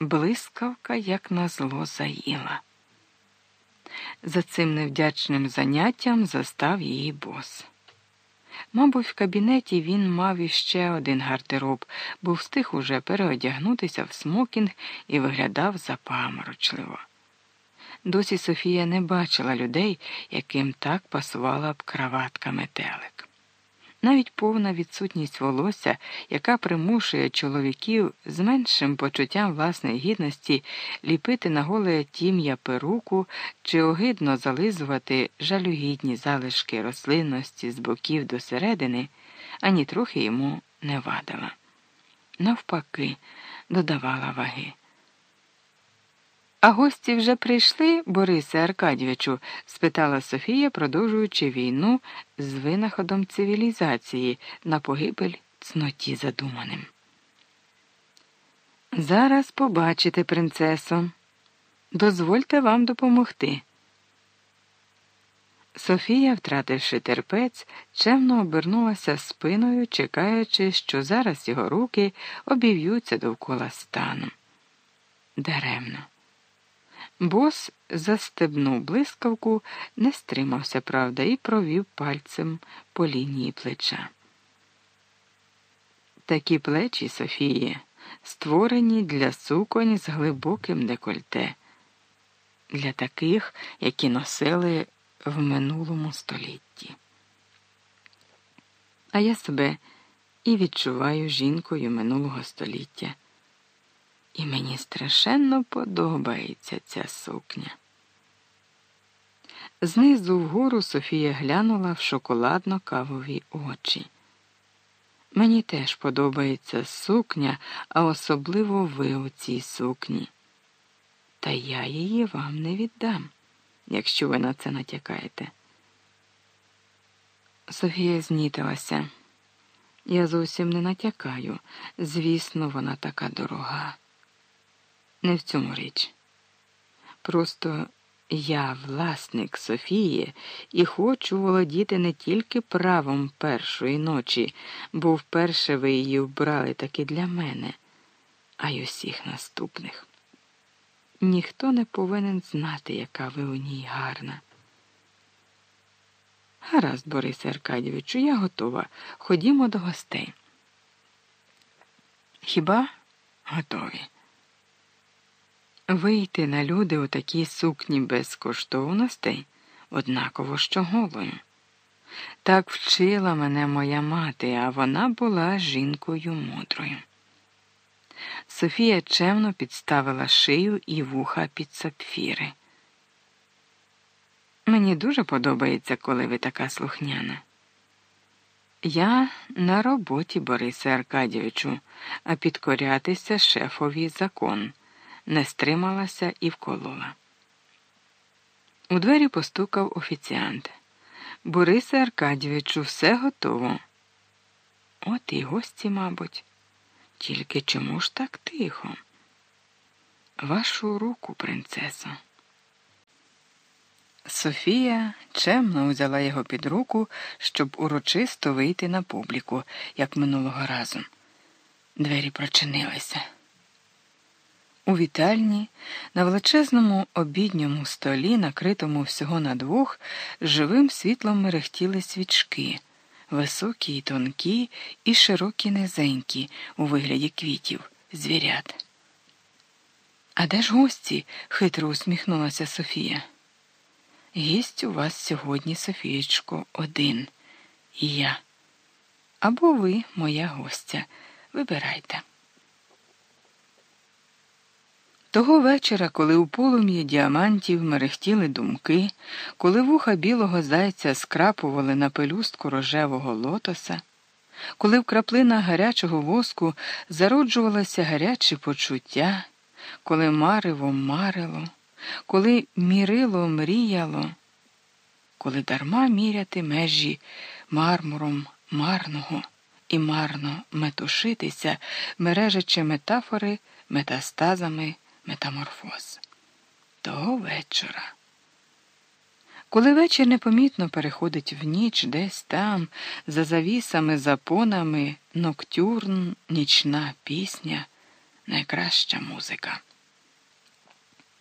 блискавка, як назло, заїла. За цим невдячним заняттям застав її бос. Мабуть, в кабінеті він мав іще один гардероб, бо встиг уже переодягнутися в смокінг і виглядав запаморочливо. Досі Софія не бачила людей, яким так пасувала б краватка метелик. Навіть повна відсутність волосся, яка примушує чоловіків з меншим почуттям власної гідності ліпити на голе тім'я перуку чи огидно зализувати жалюгідні залишки рослинності з боків до середини, ані трохи йому не вадила. Навпаки, додавала ваги. А гості вже прийшли, Борисе Аркадійовичу? спитала Софія, продовжуючи війну з винаходом цивілізації на погибель цноті задуманим. Зараз побачите, принцесо. Дозвольте вам допомогти. Софія, втративши терпець, чемно обернулася спиною, чекаючи, що зараз його руки обів'ються довкола стану. Даремно. Бос застебнув блискавку, не стримався, правда, і провів пальцем по лінії плеча. Такі плечі Софії створені для суконь з глибоким декольте, для таких, які носили в минулому столітті. А я себе і відчуваю жінкою минулого століття. І мені страшенно подобається ця сукня. Знизу вгору Софія глянула в шоколадно кавові очі. Мені теж подобається сукня, а особливо ви у цій сукні. Та я її вам не віддам, якщо ви на це натякаєте. Софія знітилася. Я зовсім не натякаю. Звісно, вона така дорога. Не в цьому річ. Просто я власник Софії і хочу володіти не тільки правом першої ночі, бо вперше ви її вбрали таки для мене, а й усіх наступних. Ніхто не повинен знати, яка ви у ній гарна. Гаразд, Борисе Аркадійовичу, я готова. Ходімо до гостей. Хіба готові? Вийти на люди у такій сукні без коштовностей однаково що голою. Так вчила мене моя мати, а вона була жінкою мудрою. Софія чемно підставила шию і вуха під сапфіри. Мені дуже подобається, коли ви така слухняна. Я на роботі, Борисе Аркадійовичу, а підкорятися шефові закон не стрималася і вколола. У двері постукав офіціант. Борисе Аркадійовичу, все готово. От і гості, мабуть. Тільки чому ж так тихо? Вашу руку, принцесо. Софія чемно узяла його під руку, щоб урочисто вийти на публіку, як минулого разу. Двері прочинилися. У вітальні, на величезному обідньому столі, накритому всього на двох, живим світлом мерехтіли свічки, високі й тонкі і широкі низенькі у вигляді квітів, звірят. А де ж гості? хитро усміхнулася Софія. Гість у вас сьогодні, Софієчко, один і я. Або ви, моя гостя. Вибирайте. Того вечора, коли у полум'ї діамантів мерехтіли думки, коли вуха білого зайця скрапували на пелюстку рожевого лотоса, коли в краплинах гарячого воску зароджувалося гаряче почуття, коли марево марило, коли мірило мріяло, коли дарма міряти межі мармуром марного і марно метушитися, мережачи метафори метастазами метаморфоз. Того вечора. Коли вечір непомітно переходить в ніч десь там, за завісами, запонами, ноктюрн, нічна пісня, найкраща музика.